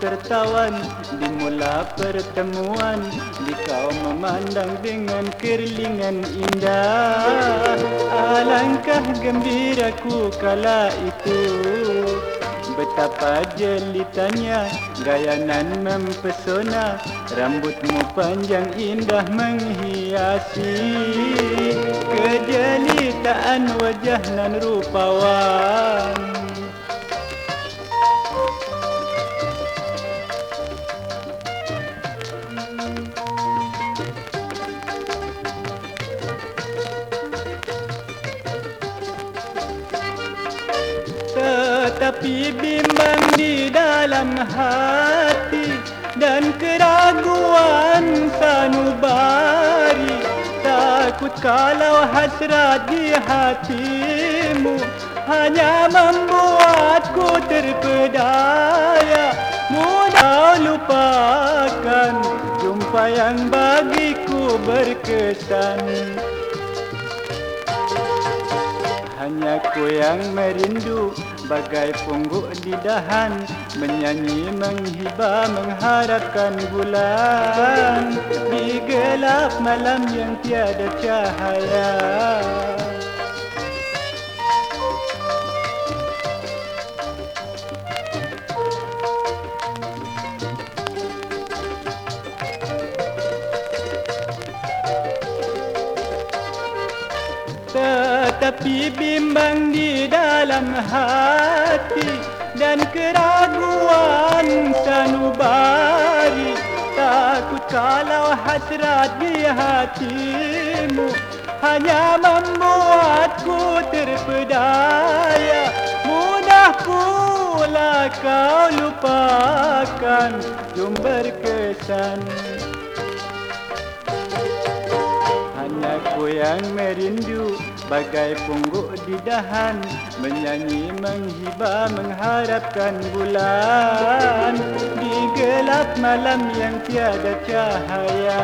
tertawan Dimula pertemuan Di kau memandang dengan kerlingan indah. Alangkah gembiraku kala itu? Betapa jelitanya Gayanan mempesona Rambutmu panjang indah menghiasi. Kejelitaan wajah nan rupawan Tetapi bimbang di dalam hati Dan keraguan sanubari. Takut kalau hasrat di hatimu Hanya membuatku terpedaya. Mudah lupakan Jumpa yang bagiku berkesan hanya ku yang merindu Bagai pungguk di dahan Menyanyi menghibah mengharapkan bulan. Di gelap malam yang tiada cahaya Tetapi bimbang di dalam hati Dan keraguan sanubari. Takut kalau hasrat di hatimu Hanya membuatku terpedaya. Mudah pula kau lupakan Jom berkesan Hanya ku yang merindu Bagai pungguk di dahan Menyanyi menghibah mengharapkan bulan. Di gelap malam yang tiada cahaya